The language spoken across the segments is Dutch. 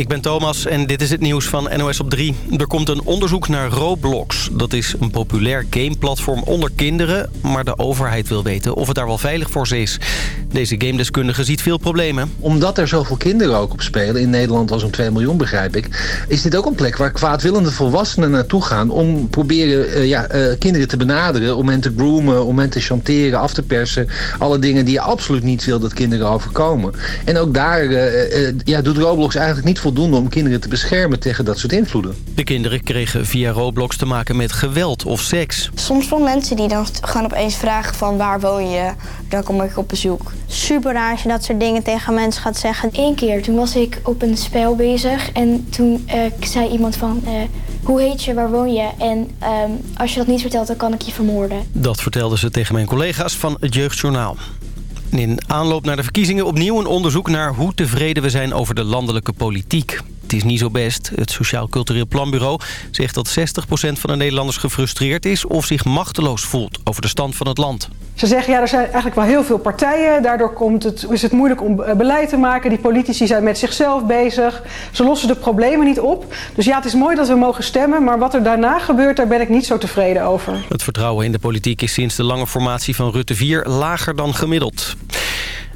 Ik ben Thomas en dit is het nieuws van NOS op 3. Er komt een onderzoek naar Roblox. Dat is een populair gameplatform onder kinderen... maar de overheid wil weten of het daar wel veilig voor ze is. Deze gamedeskundige ziet veel problemen. Omdat er zoveel kinderen ook op spelen... in Nederland al zo'n 2 miljoen begrijp ik... is dit ook een plek waar kwaadwillende volwassenen naartoe gaan... om proberen uh, ja, uh, kinderen te benaderen... om hen te groomen, om hen te chanteren, af te persen. Alle dingen die je absoluut niet wil dat kinderen overkomen. En ook daar uh, ja, doet Roblox eigenlijk niet voldoende om kinderen te beschermen tegen dat soort invloeden. De kinderen kregen via Roblox te maken met geweld of seks. Soms van mensen die dan gaan opeens vragen van waar woon je, dan kom ik op bezoek. Super raar als je dat soort dingen tegen mensen gaat zeggen. Eén keer, toen was ik op een spel bezig en toen uh, zei iemand van... Uh, hoe heet je, waar woon je? En um, als je dat niet vertelt, dan kan ik je vermoorden. Dat vertelden ze tegen mijn collega's van het Jeugdjournaal. In aanloop naar de verkiezingen opnieuw een onderzoek naar hoe tevreden we zijn over de landelijke politiek. Is niet zo best. Het Sociaal Cultureel Planbureau zegt dat 60% van de Nederlanders gefrustreerd is... of zich machteloos voelt over de stand van het land. Ze zeggen, ja, er zijn eigenlijk wel heel veel partijen. Daardoor komt het, is het moeilijk om beleid te maken. Die politici zijn met zichzelf bezig. Ze lossen de problemen niet op. Dus ja, het is mooi dat we mogen stemmen. Maar wat er daarna gebeurt, daar ben ik niet zo tevreden over. Het vertrouwen in de politiek is sinds de lange formatie van Rutte 4 lager dan gemiddeld.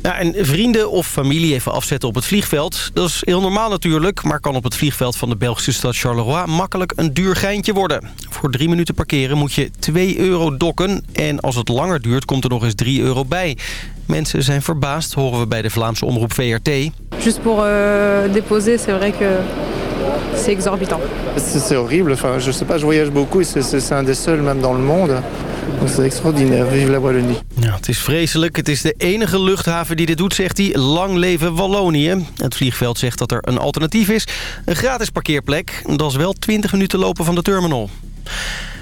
Ja, en vrienden of familie even afzetten op het vliegveld. Dat is heel normaal natuurlijk, maar kan op het vliegveld van de Belgische stad Charleroi makkelijk een duur geintje worden. Voor drie minuten parkeren moet je 2 euro dokken en als het langer duurt komt er nog eens 3 euro bij. Mensen zijn verbaasd, horen we bij de Vlaamse omroep VRT. Just pour euh, déposer, c'est vrai que c'est exorbitant. C'est horrible, enfin, je sais pas, je voyage beaucoup, c'est un des seuls même dans le monde. Dat is extraordinair. Vive la Wallonie. Ja, het is vreselijk. Het is de enige luchthaven die dit doet, zegt hij. Lang leven Wallonië. Het vliegveld zegt dat er een alternatief is. Een gratis parkeerplek. Dat is wel 20 minuten lopen van de terminal.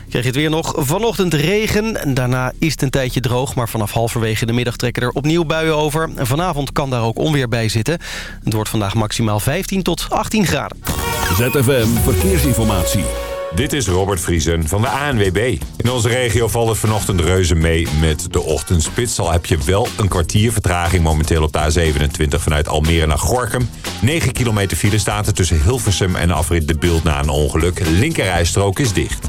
Krijg je het weer nog. Vanochtend regen. Daarna is het een tijdje droog. Maar vanaf halverwege de middag trekken er opnieuw buien over. En vanavond kan daar ook onweer bij zitten. Het wordt vandaag maximaal 15 tot 18 graden. ZFM Verkeersinformatie. Dit is Robert Vriesen van de ANWB. In onze regio valt het vanochtend reuze mee met de ochtendspits. Al heb je wel een kwartier vertraging momenteel op de A27 vanuit Almere naar Gorkum. 9 kilometer file staat er tussen Hilversum en afrit De Beeld na een ongeluk. Linkerrijstrook is dicht.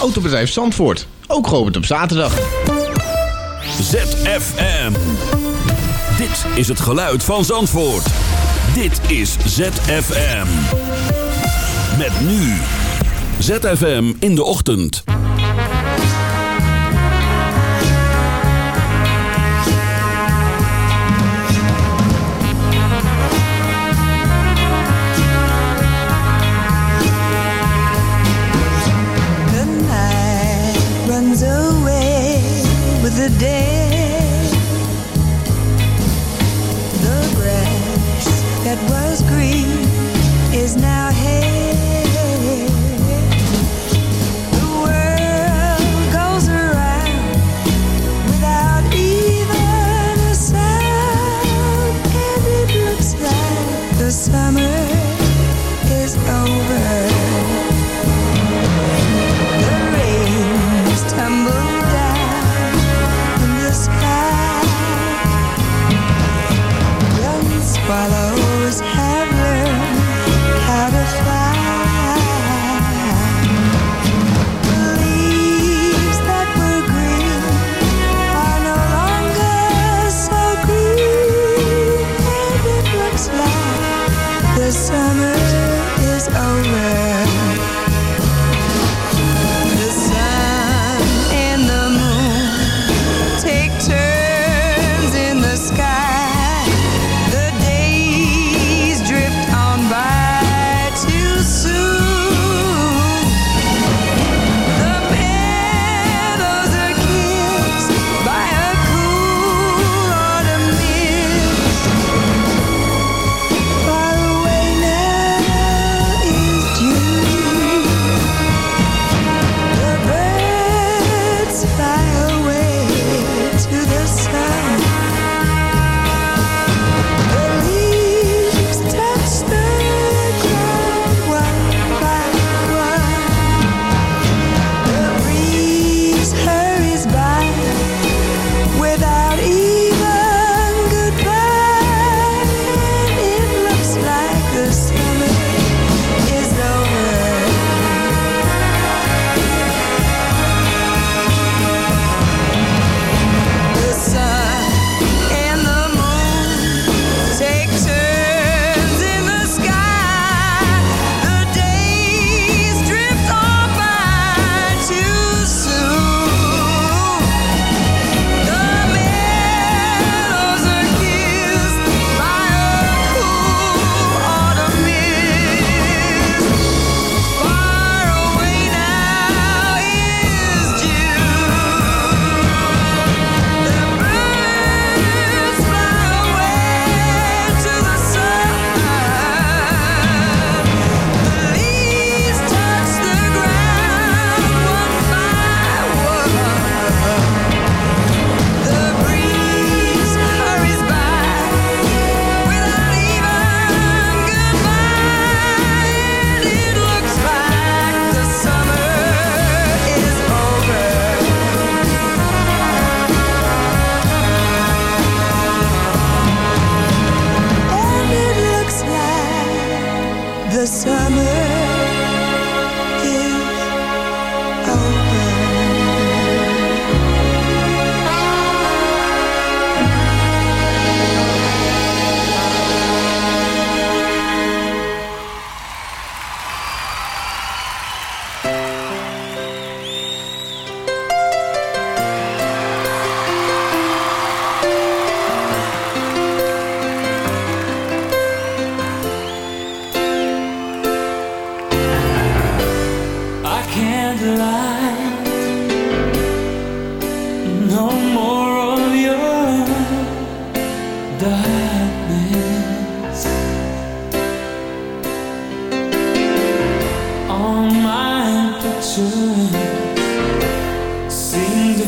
Autobedrijf Zandvoort, ook geopend op zaterdag. ZFM. Dit is het geluid van Zandvoort. Dit is ZFM. Met nu. ZFM in de ochtend. The day.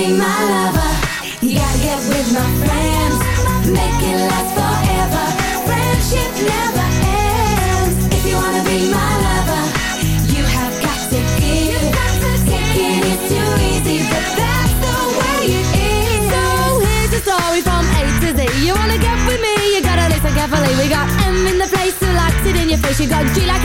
be my lover. You gotta get with my friends. Make it last forever. Friendship never ends. If you wanna be my lover You have got to give. Taking too easy But that's the way it is. So here's a story from A to Z. You wanna get with me? You gotta listen carefully. We got M in the place. Who likes it in your face? You got G like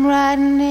I'm riding in.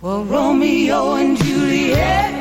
Well, Romeo and Juliet,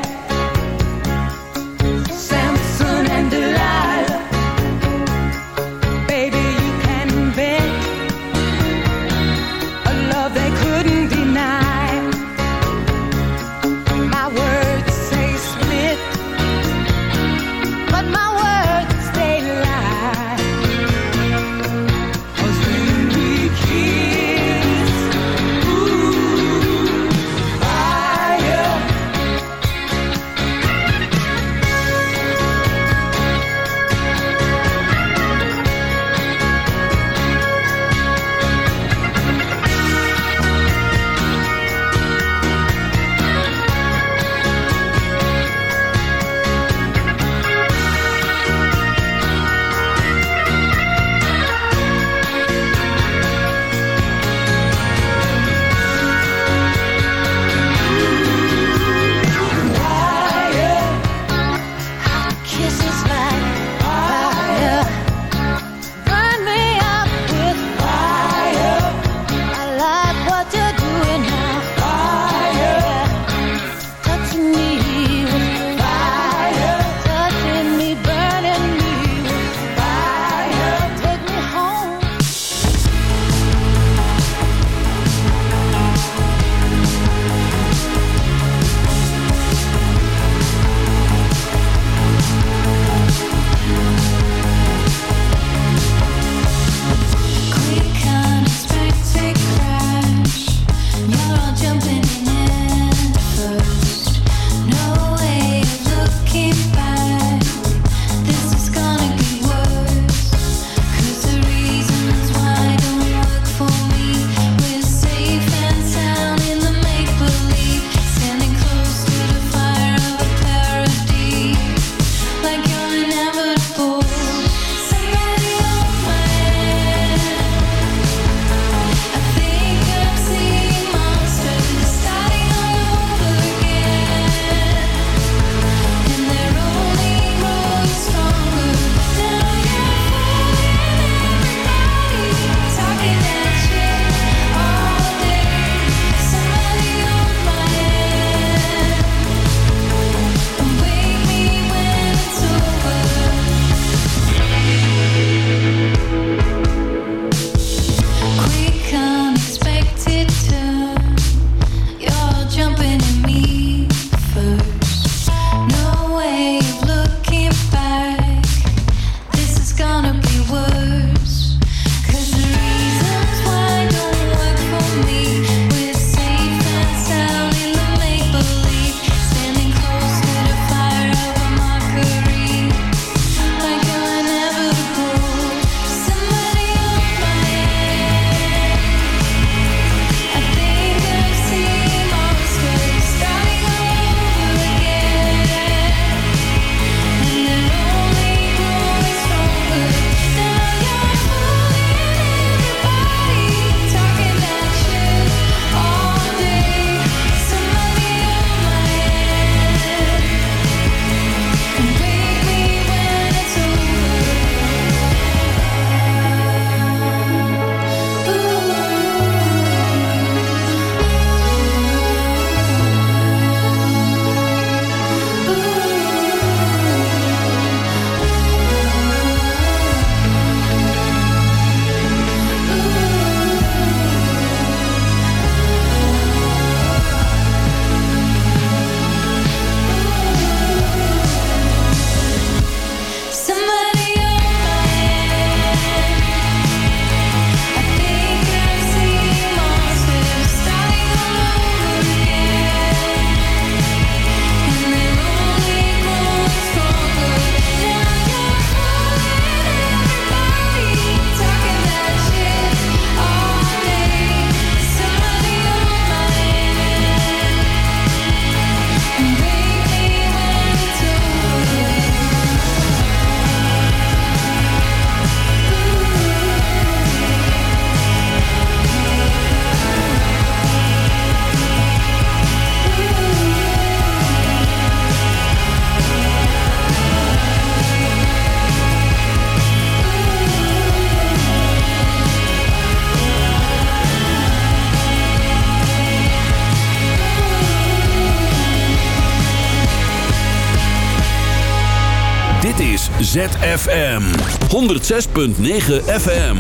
106.9 FM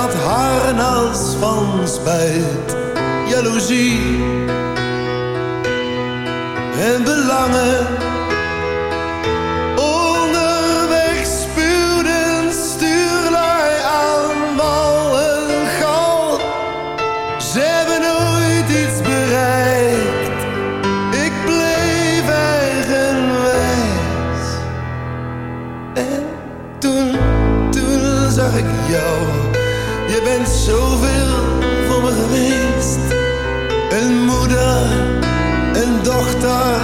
dat harnas van spijt, jaloezie. En belangen zoveel voor me geweest. Een moeder, een dochter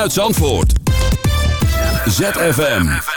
Uit Zandvoort. ZFM.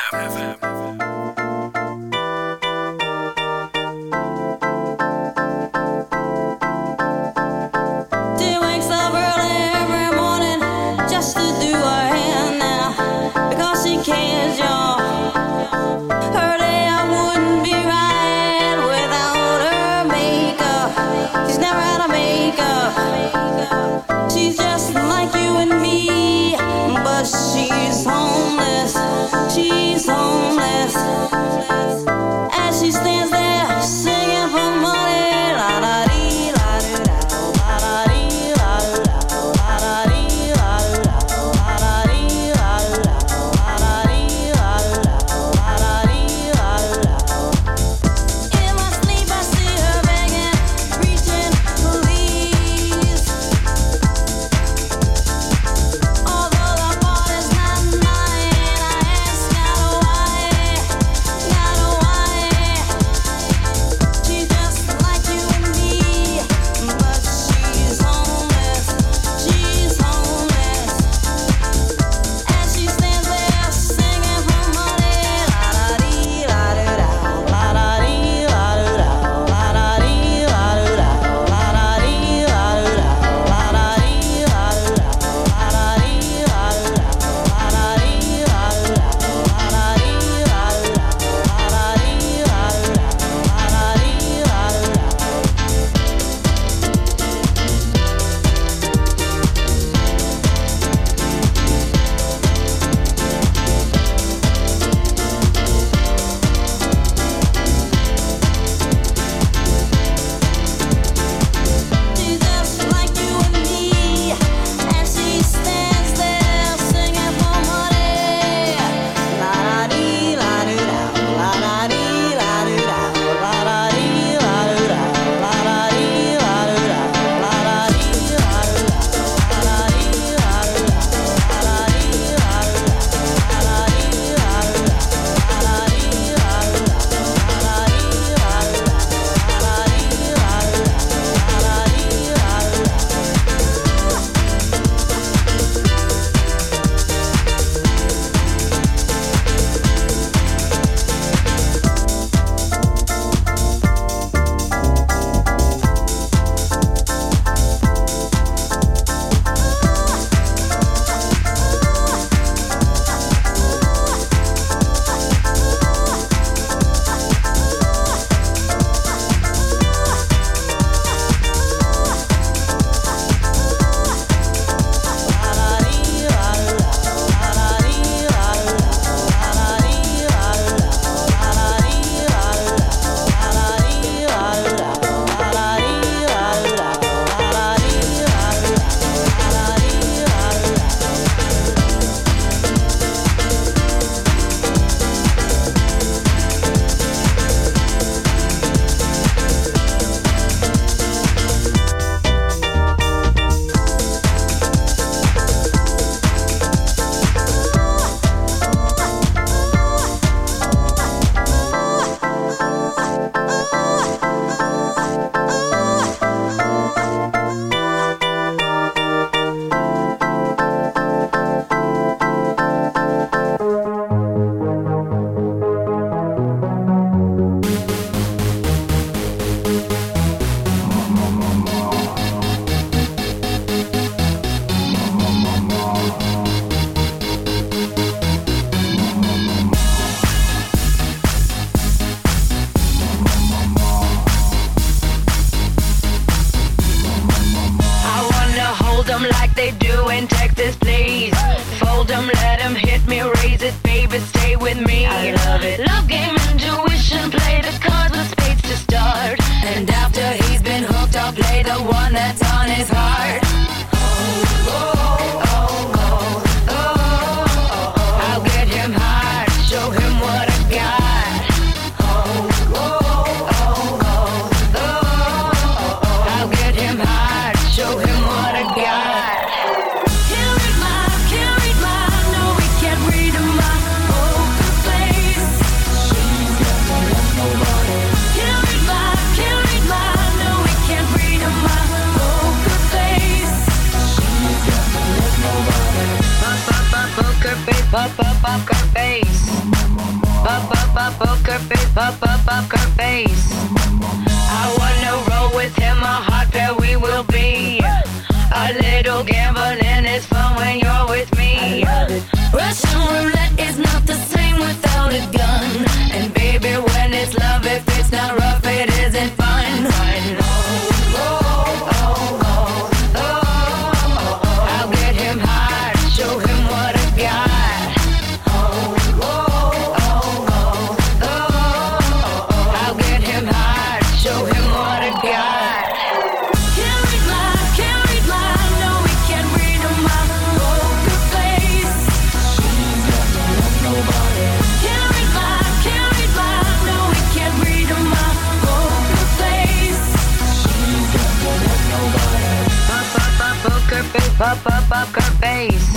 Poker face, pop up poker face.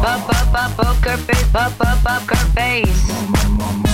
Pop up poker face, pop up poker face.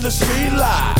The street light.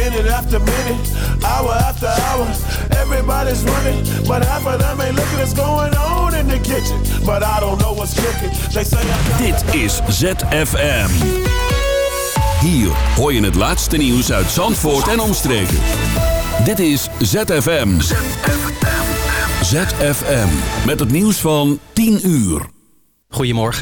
Minute after minute, hour after hour. Everybody's running, but half of them ain't looking what's going on in the kitchen. But I don't know what's cooking. They say Dit is ZFM. Hier hoor je het laatste nieuws uit Zandvoort en omstreken. Dit is ZFM. ZFM. Met het nieuws van 10 uur. Goedemorgen.